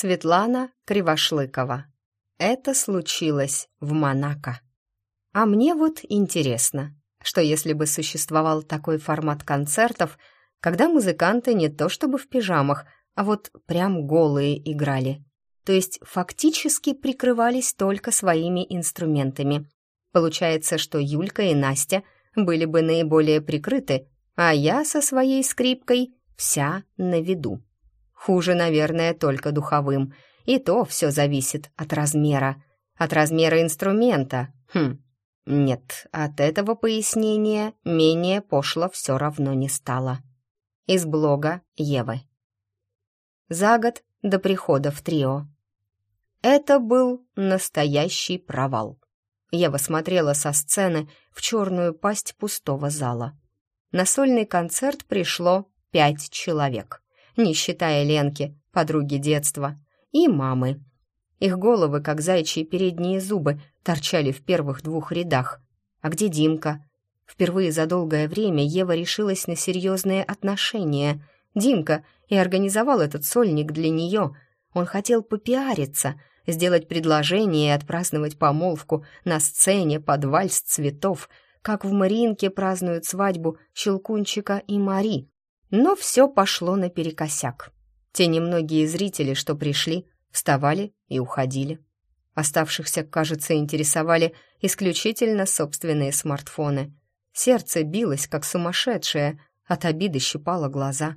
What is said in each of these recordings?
Светлана Кривошлыкова. Это случилось в Монако. А мне вот интересно, что если бы существовал такой формат концертов, когда музыканты не то чтобы в пижамах, а вот прям голые играли. То есть фактически прикрывались только своими инструментами. Получается, что Юлька и Настя были бы наиболее прикрыты, а я со своей скрипкой вся на виду. Хуже, наверное, только духовым. И то все зависит от размера. От размера инструмента. Хм, нет, от этого пояснения менее пошло все равно не стало. Из блога Евы. За год до прихода в трио. Это был настоящий провал. Ева смотрела со сцены в черную пасть пустого зала. На сольный концерт пришло пять человек не считая Ленки, подруги детства, и мамы. Их головы, как зайчьи передние зубы, торчали в первых двух рядах. А где Димка? Впервые за долгое время Ева решилась на серьезные отношения. Димка и организовал этот сольник для нее. Он хотел попиариться, сделать предложение и отпраздновать помолвку на сцене под вальс цветов, как в Маринке празднуют свадьбу Щелкунчика и Мари. Но все пошло наперекосяк. Те немногие зрители, что пришли, вставали и уходили. Оставшихся, кажется, интересовали исключительно собственные смартфоны. Сердце билось, как сумасшедшее, от обиды щипало глаза.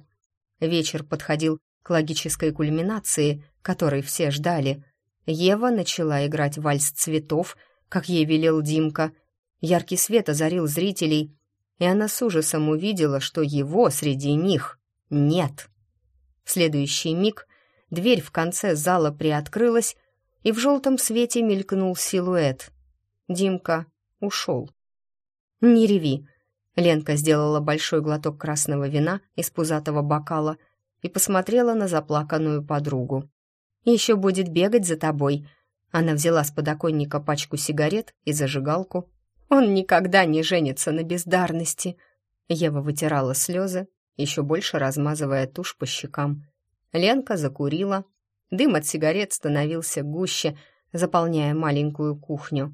Вечер подходил к логической кульминации, которой все ждали. Ева начала играть вальс цветов, как ей велел Димка. Яркий свет озарил зрителей, и она с ужасом увидела, что его среди них нет. В следующий миг дверь в конце зала приоткрылась, и в желтом свете мелькнул силуэт. Димка ушел. «Не реви!» Ленка сделала большой глоток красного вина из пузатого бокала и посмотрела на заплаканную подругу. «Еще будет бегать за тобой». Она взяла с подоконника пачку сигарет и зажигалку, он никогда не женится на бездарности. Ева вытирала слезы, еще больше размазывая тушь по щекам. Ленка закурила. Дым от сигарет становился гуще, заполняя маленькую кухню.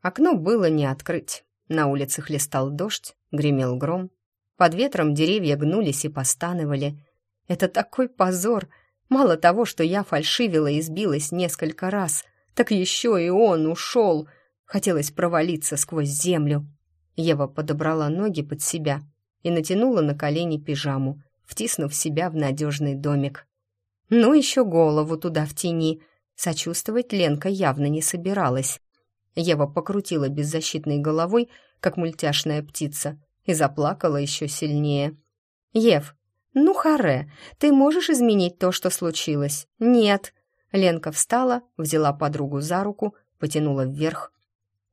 Окно было не открыть. На улице хлестал дождь, гремел гром. Под ветром деревья гнулись и постанывали. Это такой позор! Мало того, что я фальшивила и сбилась несколько раз, так еще и он ушел — Хотелось провалиться сквозь землю. Ева подобрала ноги под себя и натянула на колени пижаму, втиснув себя в надежный домик. Ну, еще голову туда в тени. Сочувствовать Ленка явно не собиралась. Ева покрутила беззащитной головой, как мультяшная птица, и заплакала еще сильнее. «Ев, ну харе, ты можешь изменить то, что случилось?» «Нет». Ленка встала, взяла подругу за руку, потянула вверх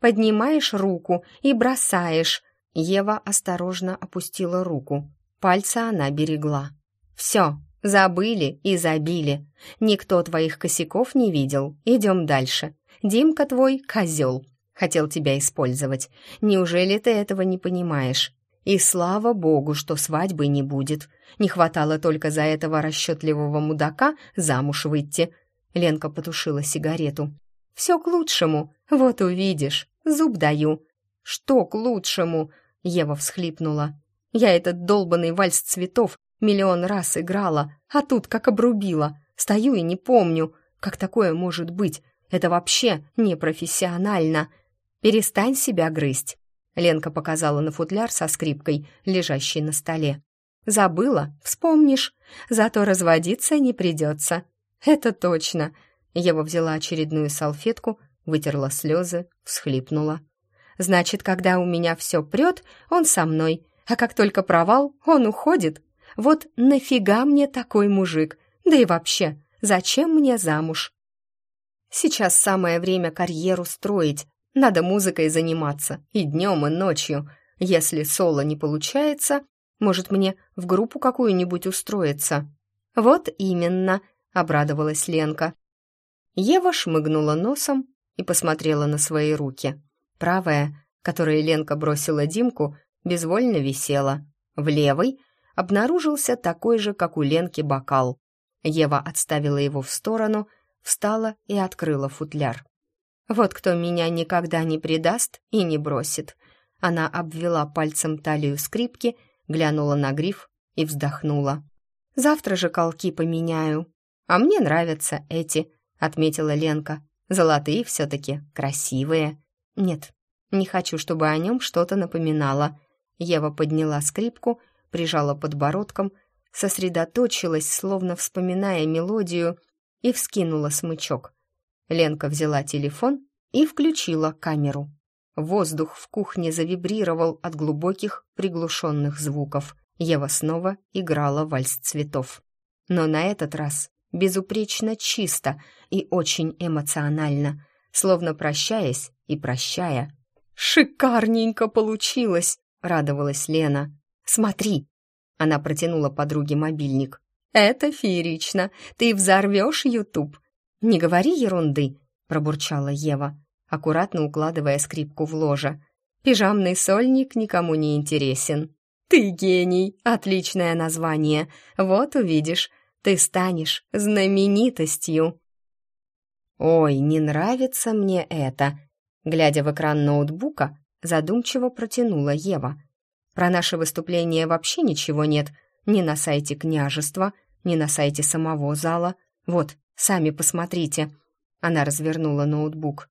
Поднимаешь руку и бросаешь. Ева осторожно опустила руку. Пальцы она берегла. Все, забыли и забили. Никто твоих косяков не видел. Идем дальше. Димка твой козел. Хотел тебя использовать. Неужели ты этого не понимаешь? И слава богу, что свадьбы не будет. Не хватало только за этого расчетливого мудака замуж выйти. Ленка потушила сигарету. «Все к лучшему, вот увидишь». Зуб даю. Что к лучшему? Ева всхлипнула. Я этот долбанный вальс цветов миллион раз играла, а тут как обрубила. Стою и не помню, как такое может быть. Это вообще непрофессионально. Перестань себя грызть. Ленка показала на футляр со скрипкой, лежащий на столе. Забыла, вспомнишь. Зато разводиться не придется. Это точно. Ева взяла очередную салфетку, вытерла слезы, всхлипнула. «Значит, когда у меня все прет, он со мной, а как только провал, он уходит. Вот нафига мне такой мужик? Да и вообще, зачем мне замуж?» Сейчас самое время карьеру строить, надо музыкой заниматься и днем, и ночью. Если соло не получается, может, мне в группу какую-нибудь устроиться?» «Вот именно», — обрадовалась Ленка. Ева шмыгнула носом и посмотрела на свои руки. Правая, которой Ленка бросила Димку, безвольно висела. В левой обнаружился такой же, как у Ленки, бокал. Ева отставила его в сторону, встала и открыла футляр. «Вот кто меня никогда не предаст и не бросит». Она обвела пальцем талию скрипки, глянула на гриф и вздохнула. «Завтра же колки поменяю. А мне нравятся эти», — отметила Ленка. «Золотые все-таки, красивые». «Нет, не хочу, чтобы о нем что-то напоминало». Ева подняла скрипку, прижала подбородком, сосредоточилась, словно вспоминая мелодию, и вскинула смычок. Ленка взяла телефон и включила камеру. Воздух в кухне завибрировал от глубоких приглушенных звуков. Ева снова играла вальс цветов. Но на этот раз безупречно чисто и очень эмоционально, словно прощаясь и прощая. «Шикарненько получилось!» — радовалась Лена. «Смотри!» — она протянула подруге мобильник. «Это феерично! Ты взорвешь Ютуб!» «Не говори ерунды!» — пробурчала Ева, аккуратно укладывая скрипку в ложе. «Пижамный сольник никому не интересен». «Ты гений! Отличное название! Вот увидишь, ты станешь знаменитостью!» «Ой, не нравится мне это!» Глядя в экран ноутбука, задумчиво протянула Ева. «Про наше выступление вообще ничего нет, ни на сайте княжества, ни на сайте самого зала. Вот, сами посмотрите». Она развернула ноутбук.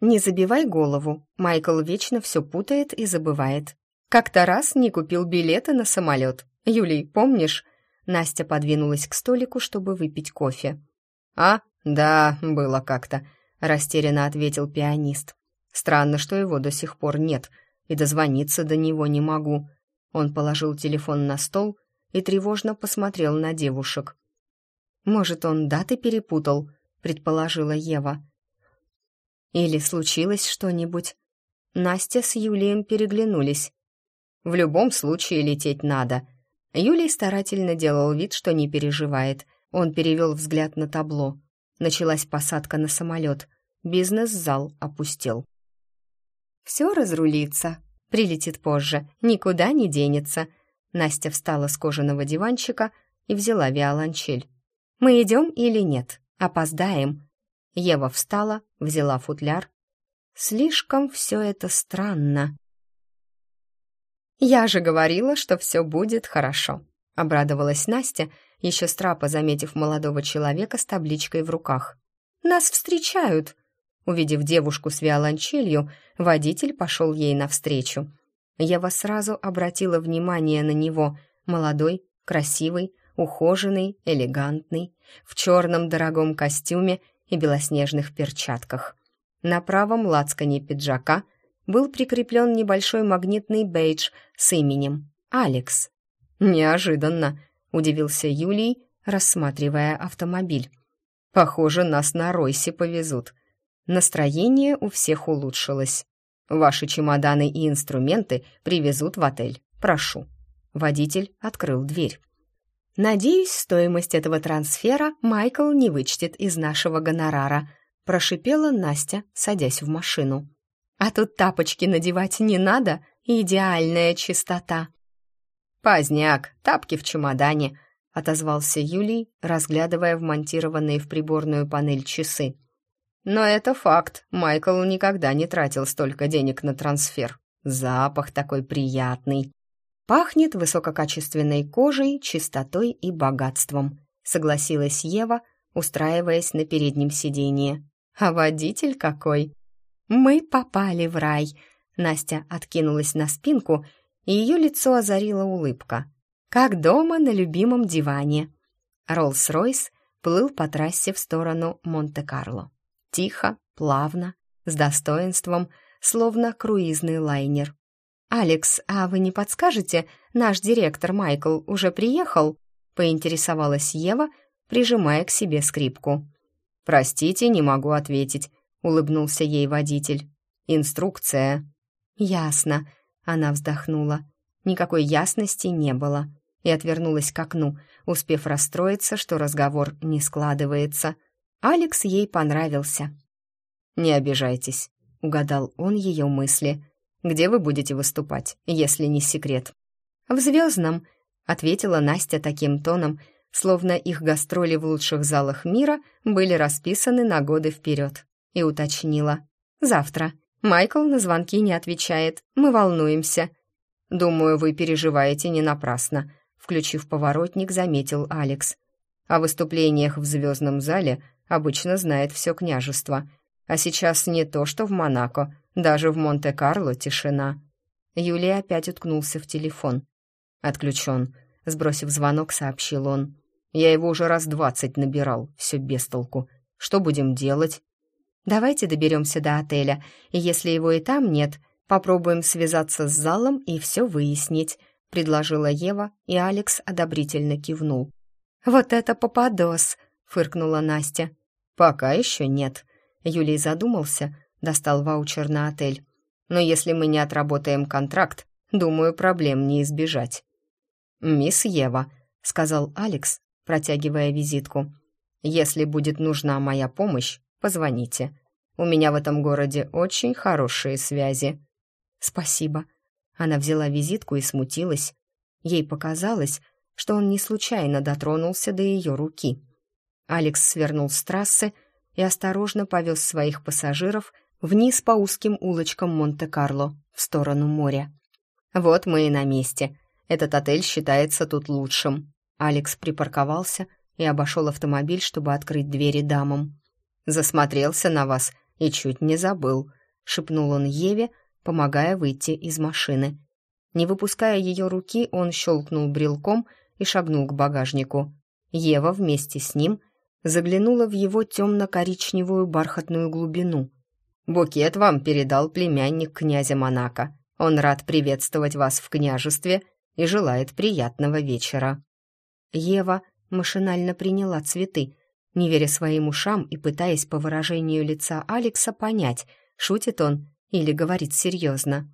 «Не забивай голову, Майкл вечно все путает и забывает. Как-то раз не купил билеты на самолет. Юлий, помнишь?» Настя подвинулась к столику, чтобы выпить кофе. «А, да, было как-то», — растерянно ответил пианист. «Странно, что его до сих пор нет, и дозвониться до него не могу». Он положил телефон на стол и тревожно посмотрел на девушек. «Может, он даты перепутал?» — предположила Ева. «Или случилось что-нибудь?» Настя с Юлием переглянулись. «В любом случае лететь надо». Юлий старательно делал вид, что не переживает. Он перевел взгляд на табло. Началась посадка на самолет. Бизнес-зал опустел. «Все разрулится. Прилетит позже. Никуда не денется», Настя встала с кожаного диванчика и взяла виолончель. «Мы идем или нет? Опоздаем?» Ева встала, взяла футляр. «Слишком все это странно». «Я же говорила, что все будет хорошо», — обрадовалась Настя, еще страпа заметив молодого человека с табличкой в руках. «Нас встречают!» Увидев девушку с виолончелью, водитель пошел ей навстречу — Ева сразу обратила внимание на него. Молодой, красивый, ухоженный, элегантный, в черном дорогом костюме и белоснежных перчатках. На правом лацкане пиджака был прикреплен небольшой магнитный бейдж с именем «Алекс». «Неожиданно», — удивился Юлий, рассматривая автомобиль. «Похоже, нас на Ройсе повезут». Настроение у всех улучшилось. Ваши чемоданы и инструменты привезут в отель. Прошу». Водитель открыл дверь. «Надеюсь, стоимость этого трансфера Майкл не вычтет из нашего гонорара», прошипела Настя, садясь в машину. «А тут тапочки надевать не надо, идеальная чистота». «Поздняк, тапки в чемодане», — отозвался Юлий, разглядывая вмонтированные в приборную панель часы. Но это факт. Майкл никогда не тратил столько денег на трансфер. Запах такой приятный. Пахнет высококачественной кожей, чистотой и богатством, согласилась Ева, устраиваясь на переднем сиденье. А водитель какой? Мы попали в рай. Настя откинулась на спинку, и ее лицо озарила улыбка. Как дома на любимом диване. Роллс-Ройс плыл по трассе в сторону Монте-Карло. Тихо, плавно, с достоинством, словно круизный лайнер. «Алекс, а вы не подскажете, наш директор Майкл уже приехал?» — поинтересовалась Ева, прижимая к себе скрипку. «Простите, не могу ответить», — улыбнулся ей водитель. «Инструкция». «Ясно», — она вздохнула. Никакой ясности не было и отвернулась к окну, успев расстроиться, что разговор не складывается. Алекс ей понравился. «Не обижайтесь», — угадал он ее мысли. «Где вы будете выступать, если не секрет?» «В «Звездном», — ответила Настя таким тоном, словно их гастроли в лучших залах мира были расписаны на годы вперед, и уточнила. «Завтра. Майкл на звонки не отвечает. Мы волнуемся». «Думаю, вы переживаете не напрасно», — включив поворотник, заметил Алекс. «О выступлениях в звездном зале обычно знает все княжество. А сейчас не то, что в Монако, даже в Монте-Карло тишина». Юлия опять уткнулся в телефон. «Отключен», — сбросив звонок, сообщил он. «Я его уже раз двадцать набирал, все без толку. Что будем делать?» «Давайте доберемся до отеля, и если его и там нет, попробуем связаться с залом и все выяснить», — предложила Ева, и Алекс одобрительно кивнул. «Вот это попадос!» — фыркнула Настя. «Пока еще нет». Юлий задумался, достал ваучер на отель. «Но если мы не отработаем контракт, думаю, проблем не избежать». «Мисс Ева», — сказал Алекс, протягивая визитку. «Если будет нужна моя помощь, позвоните. У меня в этом городе очень хорошие связи». «Спасибо». Она взяла визитку и смутилась. Ей показалось, что он не случайно дотронулся до ее руки. Алекс свернул с трассы и осторожно повез своих пассажиров вниз по узким улочкам Монте-Карло в сторону моря. «Вот мы и на месте. Этот отель считается тут лучшим». Алекс припарковался и обошел автомобиль, чтобы открыть двери дамам. «Засмотрелся на вас и чуть не забыл», — шепнул он Еве, помогая выйти из машины. Не выпуская ее руки, он щелкнул брелком и шагнул к багажнику. Ева вместе с ним заглянула в его темно-коричневую бархатную глубину. «Букет вам передал племянник князя Монако. Он рад приветствовать вас в княжестве и желает приятного вечера». Ева машинально приняла цветы, не веря своим ушам и пытаясь по выражению лица Алекса понять, шутит он или говорит серьезно.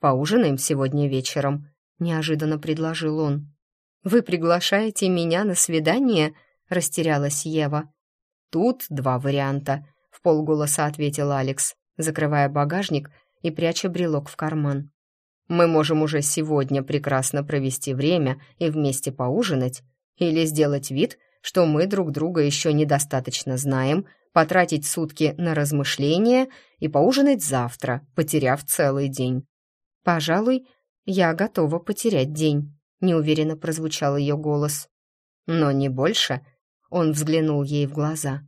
«Поужинаем сегодня вечером», — неожиданно предложил он. «Вы приглашаете меня на свидание?» — растерялась Ева. «Тут два варианта», — в полголоса ответил Алекс, закрывая багажник и пряча брелок в карман. «Мы можем уже сегодня прекрасно провести время и вместе поужинать, или сделать вид, что мы друг друга еще недостаточно знаем, потратить сутки на размышления и поужинать завтра, потеряв целый день. Пожалуй, я готова потерять день, неуверенно прозвучал ее голос. Но не больше, он взглянул ей в глаза.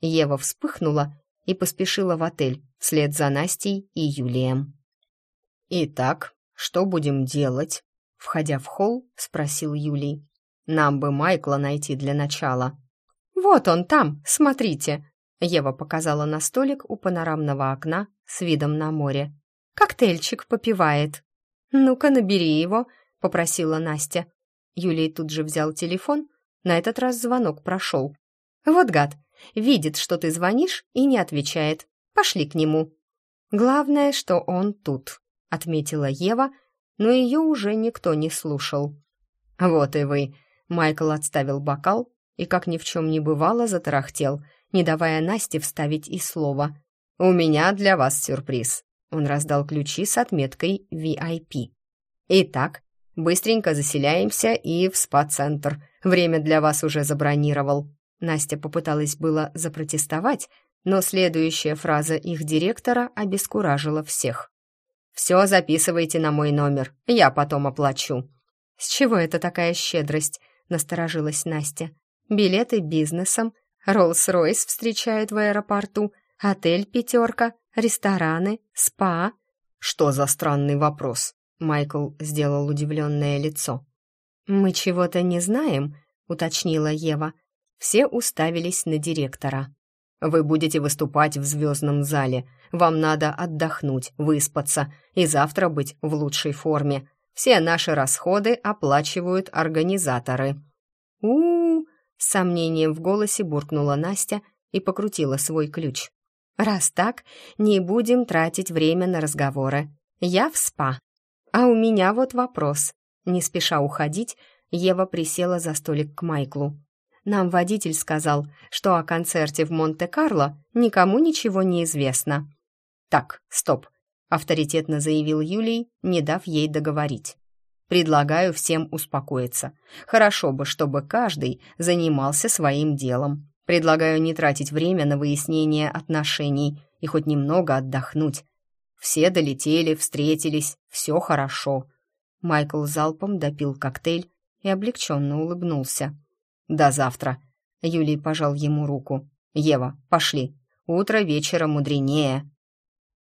Ева вспыхнула и поспешила в отель вслед за Настей и Юлием. «Итак, что будем делать?» Входя в холл, спросил Юлий. «Нам бы Майкла найти для начала». «Вот он там, смотрите!» Ева показала на столик у панорамного окна с видом на море. «Коктейльчик попивает». «Ну-ка, набери его», — попросила Настя. Юлий тут же взял телефон. На этот раз звонок прошел. «Вот гад, видит, что ты звонишь, и не отвечает. Пошли к нему». «Главное, что он тут», — отметила Ева, но ее уже никто не слушал. «Вот и вы», — Майкл отставил бокал и, как ни в чем не бывало, затарахтел — не давая Насте вставить и слова. «У меня для вас сюрприз». Он раздал ключи с отметкой VIP. «Итак, быстренько заселяемся и в спа-центр. Время для вас уже забронировал». Настя попыталась было запротестовать, но следующая фраза их директора обескуражила всех. «Все записывайте на мой номер, я потом оплачу». «С чего это такая щедрость?» — насторожилась Настя. «Билеты бизнесом, Роллс-Ройс встречают в аэропорту, отель «Пятерка», рестораны, спа. Что за странный вопрос? Майкл сделал удивленное лицо. «Мы чего-то не знаем», — уточнила Ева. Все уставились на директора. «Вы будете выступать в звездном зале. Вам надо отдохнуть, выспаться и завтра быть в лучшей форме. Все наши расходы оплачивают организаторы». «У-у-у!» С сомнением в голосе буркнула Настя и покрутила свой ключ. «Раз так, не будем тратить время на разговоры. Я в спа. А у меня вот вопрос». Не спеша уходить, Ева присела за столик к Майклу. «Нам водитель сказал, что о концерте в Монте-Карло никому ничего не известно». «Так, стоп», — авторитетно заявил Юлий, не дав ей договорить. Предлагаю всем успокоиться. Хорошо бы, чтобы каждый занимался своим делом. Предлагаю не тратить время на выяснение отношений и хоть немного отдохнуть. Все долетели, встретились, все хорошо. Майкл залпом допил коктейль и облегченно улыбнулся. «До завтра!» Юлий пожал ему руку. «Ева, пошли. Утро вечера мудренее».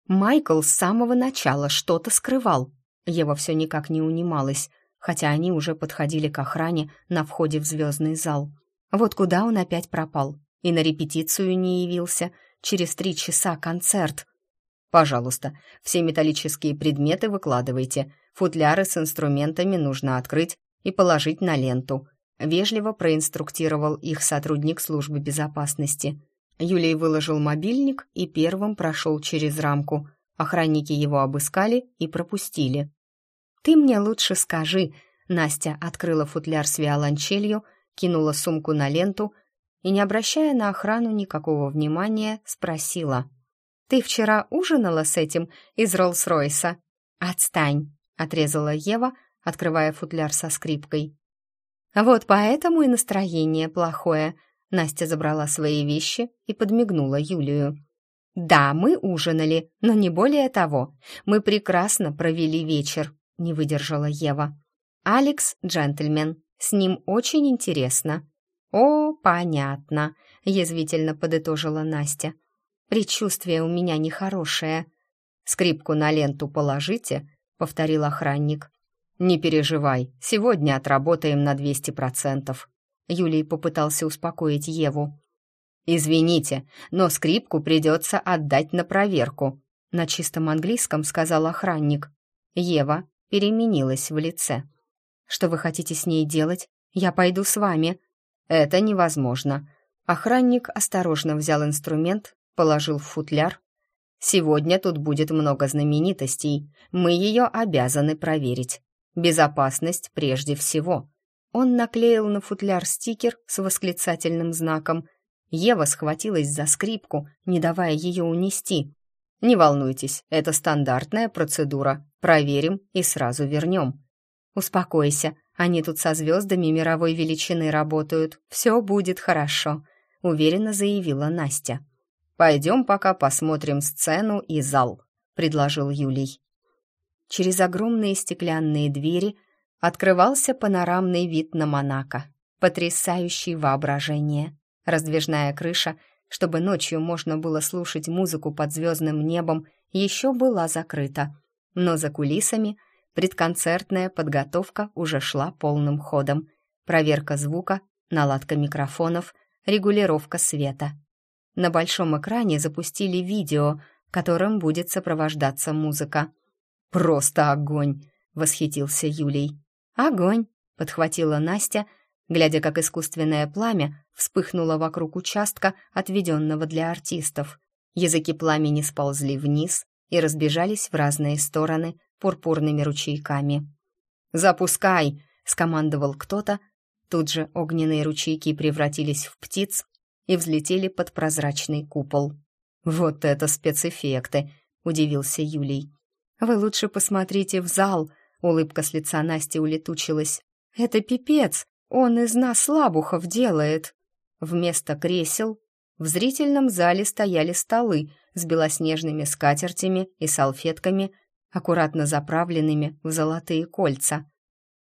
Майкл с самого начала что-то скрывал. Ева все никак не унималась, хотя они уже подходили к охране на входе в звездный зал. Вот куда он опять пропал. И на репетицию не явился. Через три часа концерт. «Пожалуйста, все металлические предметы выкладывайте. Футляры с инструментами нужно открыть и положить на ленту», вежливо проинструктировал их сотрудник службы безопасности. Юлий выложил мобильник и первым прошел через рамку. Охранники его обыскали и пропустили. «Ты мне лучше скажи», Настя открыла футляр с виолончелью, кинула сумку на ленту и, не обращая на охрану никакого внимания, спросила. «Ты вчера ужинала с этим из Роллс-Ройса?» «Отстань», — отрезала Ева, открывая футляр со скрипкой. «Вот поэтому и настроение плохое», — Настя забрала свои вещи и подмигнула Юлию. «Да, мы ужинали, но не более того. Мы прекрасно провели вечер», — не выдержала Ева. «Алекс — джентльмен, с ним очень интересно». «О, понятно», — язвительно подытожила Настя. «Предчувствие у меня нехорошее». «Скрипку на ленту положите», — повторил охранник. «Не переживай, сегодня отработаем на 200%. Юлий попытался успокоить Еву. «Извините, но скрипку придется отдать на проверку», на чистом английском сказал охранник. Ева переменилась в лице. «Что вы хотите с ней делать? Я пойду с вами». «Это невозможно». Охранник осторожно взял инструмент, положил в футляр. «Сегодня тут будет много знаменитостей. Мы ее обязаны проверить. Безопасность прежде всего». Он наклеил на футляр стикер с восклицательным знаком. Ева схватилась за скрипку, не давая ее унести. «Не волнуйтесь, это стандартная процедура. Проверим и сразу вернем». «Успокойся, они тут со звездами мировой величины работают. Все будет хорошо», — уверенно заявила Настя. «Пойдем пока посмотрим сцену и зал», — предложил Юлий. Через огромные стеклянные двери открывался панорамный вид на Монако, потрясающий воображение. Раздвижная крыша, чтобы ночью можно было слушать музыку под звездным небом, еще была закрыта, но за кулисами предконцертная подготовка уже шла полным ходом. Проверка звука, наладка микрофонов, регулировка света. На большом экране запустили видео, которым будет сопровождаться музыка. «Просто огонь!» — восхитился Юлий. «Огонь!» — подхватила Настя, глядя, как искусственное пламя вспыхнуло вокруг участка, отведенного для артистов. Языки пламени сползли вниз и разбежались в разные стороны пурпурными ручейками. «Запускай!» — скомандовал кто-то. Тут же огненные ручейки превратились в птиц и взлетели под прозрачный купол. «Вот это спецэффекты!» — удивился Юлий. «Вы лучше посмотрите в зал!» Улыбка с лица Насти улетучилась. «Это пипец! Он из нас лабухов делает!» Вместо кресел в зрительном зале стояли столы с белоснежными скатертями и салфетками, аккуратно заправленными в золотые кольца.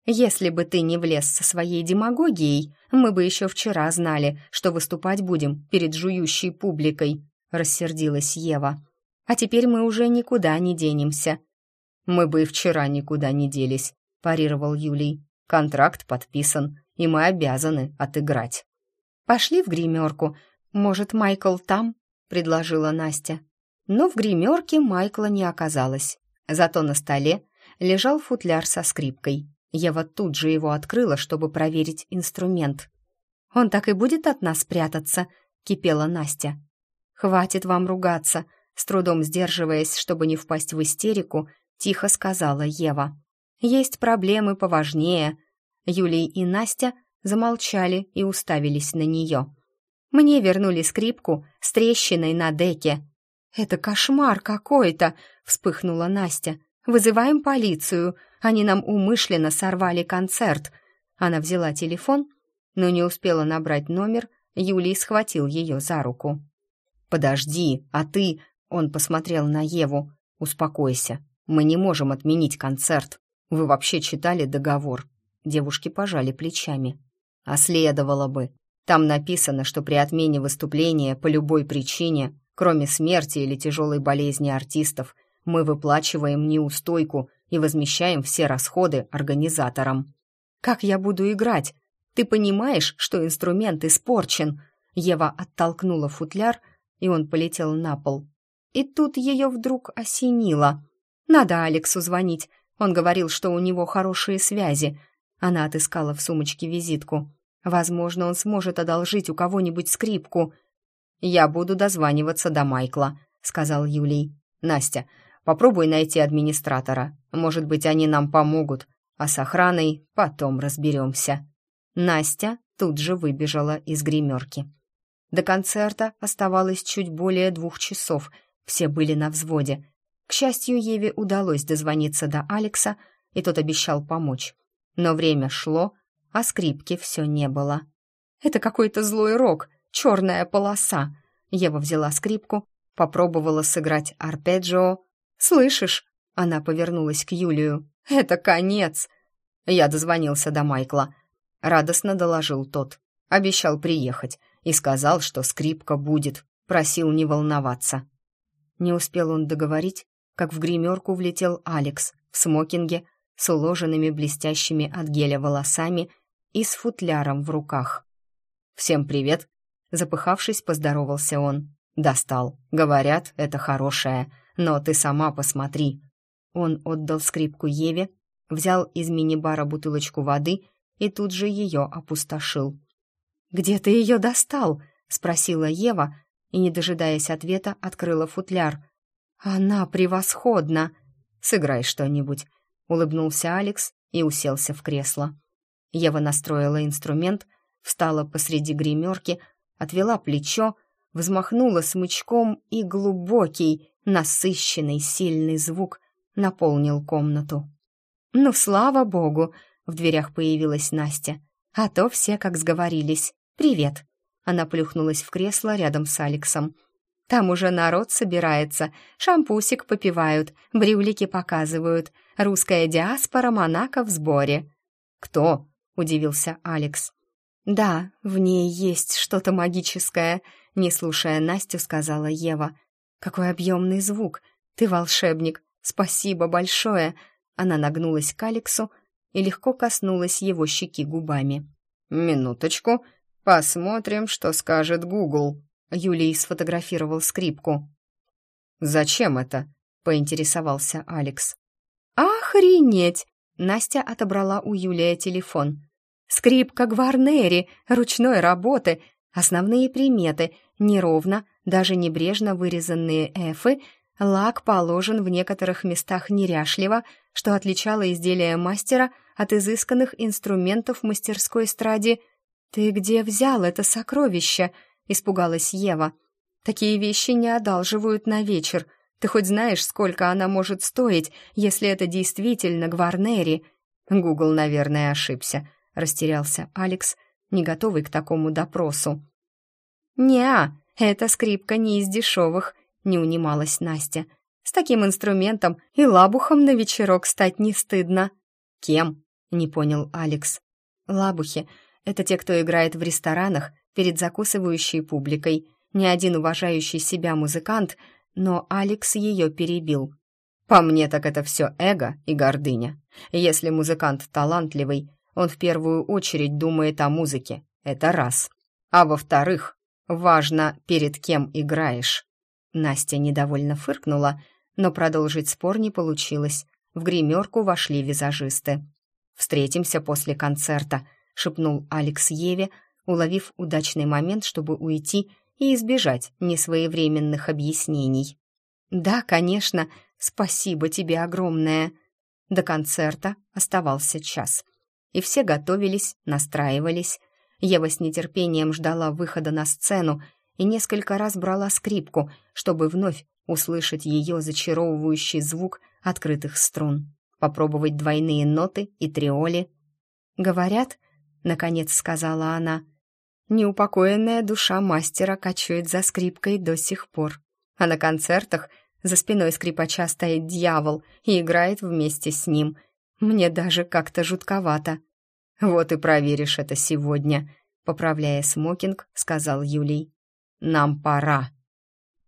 «Если бы ты не влез со своей демагогией, мы бы еще вчера знали, что выступать будем перед жующей публикой», — рассердилась Ева. «А теперь мы уже никуда не денемся. «Мы бы и вчера никуда не делись», — парировал Юлий. «Контракт подписан, и мы обязаны отыграть». «Пошли в гримерку. Может, Майкл там?» — предложила Настя. Но в гримерке Майкла не оказалось. Зато на столе лежал футляр со скрипкой. Ева тут же его открыла, чтобы проверить инструмент. «Он так и будет от нас прятаться?» — кипела Настя. «Хватит вам ругаться», — с трудом сдерживаясь, чтобы не впасть в истерику, тихо сказала Ева. Есть проблемы поважнее. Юлий и Настя замолчали и уставились на нее. Мне вернули скрипку с трещиной на деке. «Это кошмар какой-то!» — вспыхнула Настя. «Вызываем полицию. Они нам умышленно сорвали концерт. Она взяла телефон, но не успела набрать номер, Юлий схватил ее за руку. «Подожди, а ты...» Он посмотрел на Еву. «Успокойся. Мы не можем отменить концерт. Вы вообще читали договор?» Девушки пожали плечами. «А следовало бы. Там написано, что при отмене выступления по любой причине, кроме смерти или тяжелой болезни артистов, мы выплачиваем неустойку и возмещаем все расходы организаторам. «Как я буду играть? Ты понимаешь, что инструмент испорчен?» Ева оттолкнула футляр, и он полетел на пол. И тут ее вдруг осенило. «Надо Алексу звонить. Он говорил, что у него хорошие связи». Она отыскала в сумочке визитку. Возможно, он сможет одолжить у кого-нибудь скрипку. «Я буду дозваниваться до Майкла», — сказал Юлий. «Настя, попробуй найти администратора. Может быть, они нам помогут, а с охраной потом разберемся». Настя тут же выбежала из гримерки. До концерта оставалось чуть более двух часов. Все были на взводе. К счастью, Еве удалось дозвониться до Алекса, и тот обещал помочь. Но время шло, а скрипки все не было. «Это какой-то злой рок, черная полоса!» Ева взяла скрипку, попробовала сыграть арпеджио. «Слышишь?» Она повернулась к Юлию. «Это конец!» Я дозвонился до Майкла. Радостно доложил тот. Обещал приехать и сказал, что скрипка будет. Просил не волноваться. Не успел он договорить, как в гримерку влетел Алекс в смокинге с уложенными блестящими от геля волосами и с футляром в руках. «Всем привет!» Запыхавшись, поздоровался он. «Достал. Говорят, это хорошее. Но ты сама посмотри». Он отдал скрипку Еве, взял из мини-бара бутылочку воды и тут же ее опустошил. «Где ты ее достал?» — спросила Ева и, не дожидаясь ответа, открыла футляр. «Она превосходна!» «Сыграй что-нибудь», — улыбнулся Алекс и уселся в кресло. Ева настроила инструмент, встала посреди гримерки, отвела плечо, взмахнула смычком, и глубокий, насыщенный, сильный звук наполнил комнату. «Ну, слава богу!» — в дверях появилась Настя. «А то все как сговорились. Привет!» Она плюхнулась в кресло рядом с Алексом. «Там уже народ собирается, шампусик попивают, брюлики показывают. Русская диаспора Монако в сборе». «Кто?» — удивился Алекс. «Да, в ней есть что-то магическое», — не слушая Настю, сказала Ева. «Какой объемный звук! Ты волшебник! Спасибо большое!» Она нагнулась к Алексу и легко коснулась его щеки губами. «Минуточку, посмотрим, что скажет Гугл». Юлий сфотографировал скрипку. «Зачем это?» — поинтересовался Алекс. «Охренеть!» Настя отобрала у Юлия телефон. «Скрипка Гварнери, ручной работы, основные приметы, неровно, даже небрежно вырезанные эфы, лак положен в некоторых местах неряшливо, что отличало изделие мастера от изысканных инструментов мастерской эстраде. «Ты где взял это сокровище?» — испугалась Ева. «Такие вещи не одалживают на вечер», ты хоть знаешь, сколько она может стоить, если это действительно Гварнери?» Гугл, наверное, ошибся. Растерялся Алекс, не готовый к такому допросу. «Не-а, эта скрипка не из дешевых», — не унималась Настя. «С таким инструментом и лабухом на вечерок стать не стыдно». «Кем?» — не понял Алекс. «Лабухи — это те, кто играет в ресторанах перед закусывающей публикой. Ни один уважающий себя музыкант но Алекс ее перебил. «По мне так это все эго и гордыня. Если музыкант талантливый, он в первую очередь думает о музыке. Это раз. А во-вторых, важно, перед кем играешь». Настя недовольно фыркнула, но продолжить спор не получилось. В гримерку вошли визажисты. «Встретимся после концерта», — шепнул Алекс Еве, уловив удачный момент, чтобы уйти и избежать несвоевременных объяснений. «Да, конечно, спасибо тебе огромное!» До концерта оставался час, и все готовились, настраивались. Ева с нетерпением ждала выхода на сцену и несколько раз брала скрипку, чтобы вновь услышать ее зачаровывающий звук открытых струн. Попробовать двойные ноты и триоли. «Говорят», — наконец сказала она, неупокоенная душа мастера качает за скрипкой до сих пор. А на концертах за спиной скрипача стоит дьявол и играет вместе с ним. Мне даже как-то жутковато. «Вот и проверишь это сегодня», — поправляя смокинг, сказал Юлий. «Нам пора».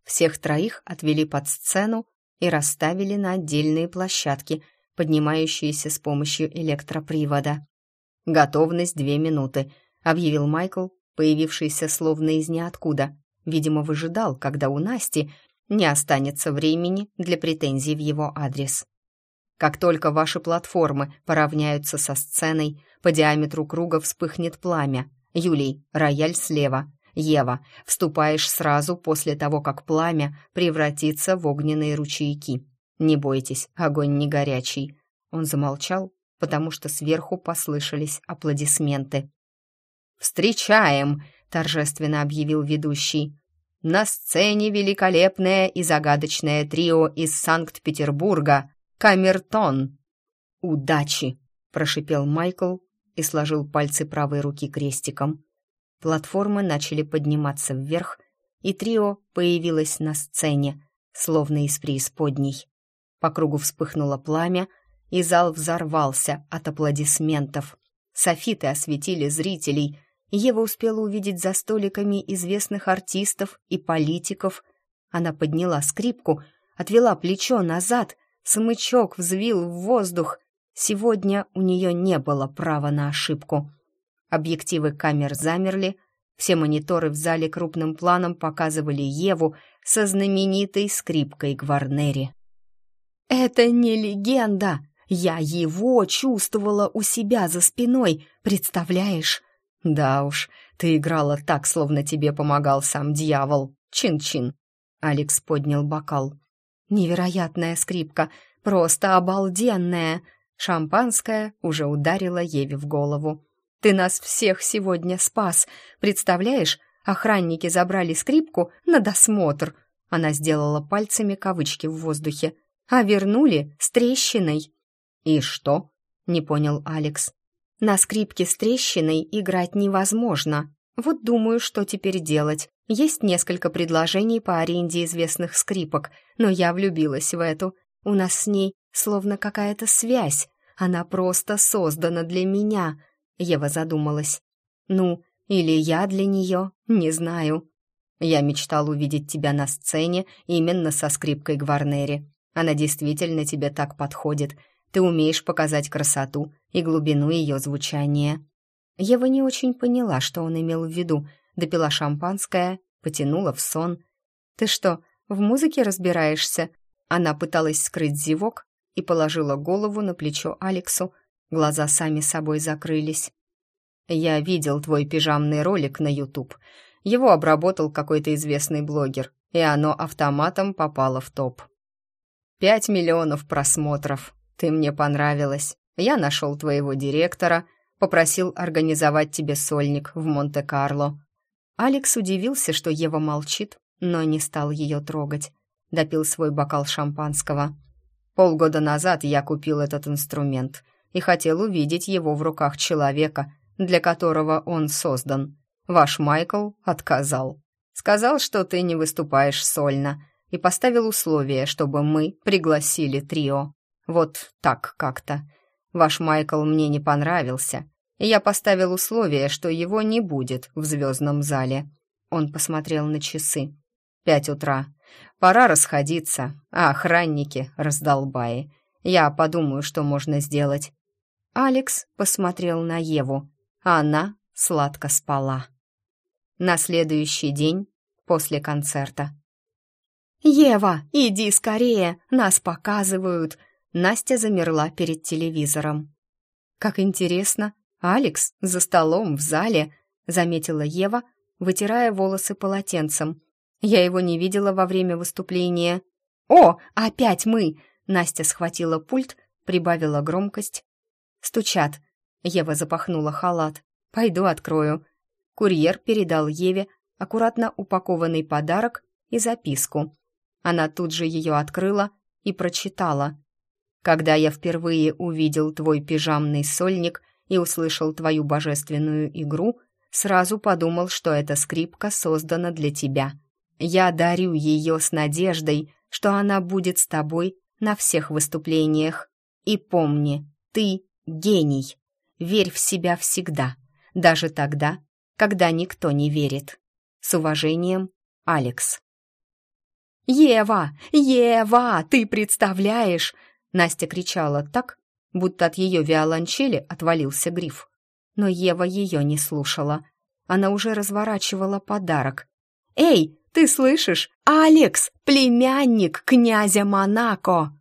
Всех троих отвели под сцену и расставили на отдельные площадки, поднимающиеся с помощью электропривода. «Готовность две минуты», — объявил Майкл, появившийся словно из ниоткуда. Видимо, выжидал, когда у Насти не останется времени для претензий в его адрес. Как только ваши платформы поравняются со сценой, по диаметру круга вспыхнет пламя. Юлий, рояль слева. Ева, вступаешь сразу после того, как пламя превратится в огненные ручейки. Не бойтесь, огонь не горячий. Он замолчал, потому что сверху послышались аплодисменты. «Встречаем!» — торжественно объявил ведущий. «На сцене великолепное и загадочное трио из Санкт-Петербурга Камертон!» «Удачи!» — прошипел Майкл и сложил пальцы правой руки крестиком. Платформы начали подниматься вверх, и трио появилось на сцене, словно из преисподней. По кругу вспыхнуло пламя, и зал взорвался от аплодисментов. Софиты осветили зрителей, Ева успела увидеть за столиками известных артистов и политиков. Она подняла скрипку, отвела плечо назад, смычок взвил в воздух. Сегодня у нее не было права на ошибку. Объективы камер замерли, все мониторы в зале крупным планом показывали Еву со знаменитой скрипкой Гварнери. «Это не легенда! Я его чувствовала у себя за спиной, представляешь?» «Да уж, ты играла так, словно тебе помогал сам дьявол. Чин-чин». Алекс поднял бокал. «Невероятная скрипка, просто обалденная!» Шампанское уже ударило Еве в голову. «Ты нас всех сегодня спас. Представляешь, охранники забрали скрипку на досмотр». Она сделала пальцами кавычки в воздухе. «А вернули с трещиной». «И что?» — не понял Алекс. На скрипке с трещиной играть невозможно. Вот думаю, что теперь делать. Есть несколько предложений по аренде известных скрипок, но я влюбилась в эту. У нас с ней словно какая-то связь. Она просто создана для меня. Ева задумалась. Ну, или я для нее, не знаю. Я мечтал увидеть тебя на сцене именно со скрипкой Гварнери. Она действительно тебе так подходит — ты умеешь показать красоту и глубину ее звучания». Ева не очень поняла, что он имел в виду, допила шампанское, потянула в сон. «Ты что, в музыке разбираешься?» Она пыталась скрыть зевок и положила голову на плечо Алексу. Глаза сами собой закрылись. «Я видел твой пижамный ролик на YouTube. Его обработал какой-то известный блогер, и оно автоматом попало в топ. Пять миллионов просмотров. Ты мне понравилась. Я нашел твоего директора, попросил организовать тебе сольник в Монте-Карло». Алекс удивился, что Ева молчит, но не стал ее трогать. Допил свой бокал шампанского. Полгода назад я купил этот инструмент и хотел увидеть его в руках человека, для которого он создан. Ваш Майкл отказал. Сказал, что ты не выступаешь сольно, и поставил условие, чтобы мы пригласили трио. Вот так как-то. Ваш Майкл мне не понравился, и я поставил условие, что его не будет в звездном зале. Он посмотрел на часы. Пять утра. Пора расходиться, а охранники раздолбаи. Я подумаю, что можно сделать. Алекс посмотрел на Еву. Она сладко спала. На следующий день после концерта. «Ева, иди скорее, нас показывают!» Настя замерла перед телевизором. «Как интересно, Алекс за столом в зале», — заметила Ева, вытирая волосы полотенцем. «Я его не видела во время выступления». «О, опять мы!» — Настя схватила пульт, прибавила громкость. «Стучат». Ева запахнула халат. «Пойду открою». Курьер передал Еве аккуратно упакованный подарок и записку. Она тут же ее открыла и прочитала. Когда я впервые увидел твой пижамный сольник и услышал твою божественную игру, сразу подумал, что эта скрипка создана для тебя. Я дарю ее с надеждой, что она будет с тобой на всех выступлениях. И помни, ты гений. Верь в себя всегда, даже тогда, когда никто не верит. С уважением, Алекс. «Ева! Ева! Ты представляешь!» Настя кричала так, будто от ее виолончели отвалился гриф. Но Ева ее не слушала. Она уже разворачивала подарок. «Эй, ты слышишь? Алекс, племянник князя Монако!»